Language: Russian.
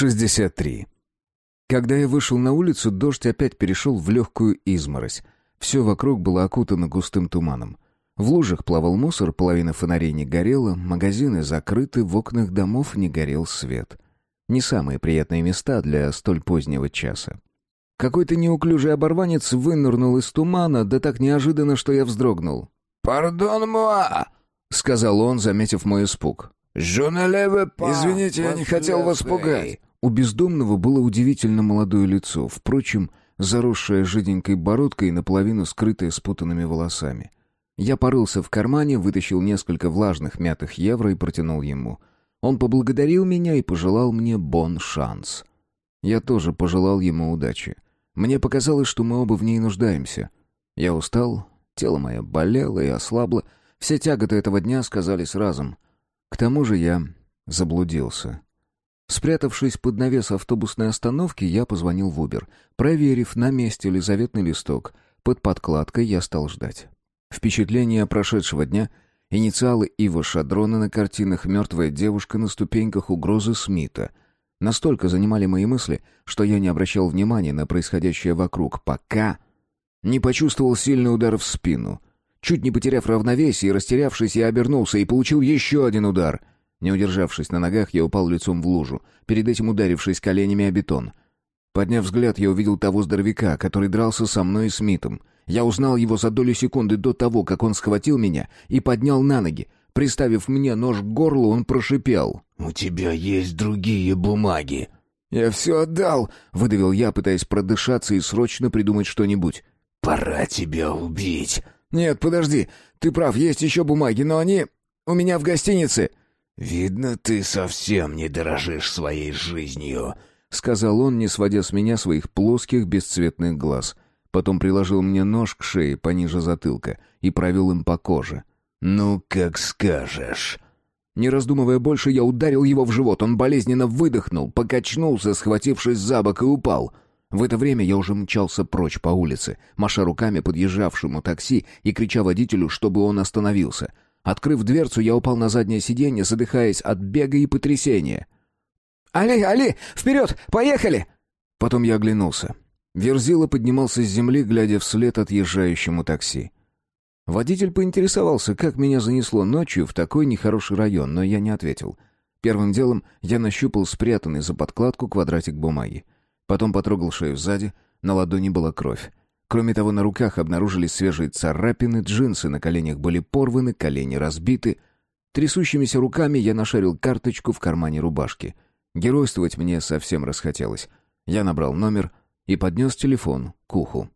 63. Когда я вышел на улицу, дождь опять перешел в легкую изморозь. Все вокруг было окутано густым туманом. В лужах плавал мусор, половина фонарей не горела, магазины закрыты, в окнах домов не горел свет. Не самые приятные места для столь позднего часа. Какой-то неуклюжий оборванец вынырнул из тумана, да так неожиданно, что я вздрогнул. «Пардон, муа!» — сказал он, заметив мой испуг. «Извините, я не хотел вас пугать». У бездомного было удивительно молодое лицо, впрочем, заросшее жиденькой бородкой и наполовину скрытое спутанными волосами. Я порылся в кармане, вытащил несколько влажных мятых евро и протянул ему. Он поблагодарил меня и пожелал мне бон-шанс. Я тоже пожелал ему удачи. Мне показалось, что мы оба в ней нуждаемся. Я устал, тело мое болело и ослабло, все тяготы этого дня сказались разом — к тому же я заблудился. Спрятавшись под навес автобусной остановки, я позвонил в Убер. Проверив, на месте ли заветный листок, под подкладкой я стал ждать. Впечатление прошедшего дня, инициалы Ива Шадрона на картинах «Мертвая девушка на ступеньках угрозы Смита» настолько занимали мои мысли, что я не обращал внимания на происходящее вокруг, пока не почувствовал сильный удар в спину — Чуть не потеряв равновесие, растерявшись, я обернулся и получил еще один удар. Не удержавшись на ногах, я упал лицом в лужу, перед этим ударившись коленями о бетон. Подняв взгляд, я увидел того здоровяка, который дрался со мной и Смитом. Я узнал его за долю секунды до того, как он схватил меня и поднял на ноги. Приставив мне нож к горлу, он прошипел. «У тебя есть другие бумаги». «Я все отдал», — выдавил я, пытаясь продышаться и срочно придумать что-нибудь. «Пора тебя убить». «Нет, подожди. Ты прав, есть еще бумаги, но они у меня в гостинице». «Видно, ты совсем не дорожишь своей жизнью», — сказал он, не сводя с меня своих плоских бесцветных глаз. Потом приложил мне нож к шее пониже затылка и провел им по коже. «Ну, как скажешь». Не раздумывая больше, я ударил его в живот. Он болезненно выдохнул, покачнулся, схватившись за бок и упал — в это время я уже мчался прочь по улице, маша руками подъезжавшему такси и крича водителю, чтобы он остановился. Открыв дверцу, я упал на заднее сиденье, задыхаясь от бега и потрясения. «Али, Али, вперед! Поехали!» Потом я оглянулся. Верзила поднимался с земли, глядя вслед отъезжающему такси. Водитель поинтересовался, как меня занесло ночью в такой нехороший район, но я не ответил. Первым делом я нащупал спрятанный за подкладку квадратик бумаги. Потом потрогал шею сзади, на ладони была кровь. Кроме того, на руках обнаружились свежие царапины, джинсы на коленях были порваны, колени разбиты. Трясущимися руками я нашарил карточку в кармане рубашки. Геройствовать мне совсем расхотелось. Я набрал номер и поднес телефон к уху.